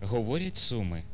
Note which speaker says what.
Speaker 1: Говорять суми.